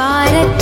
violet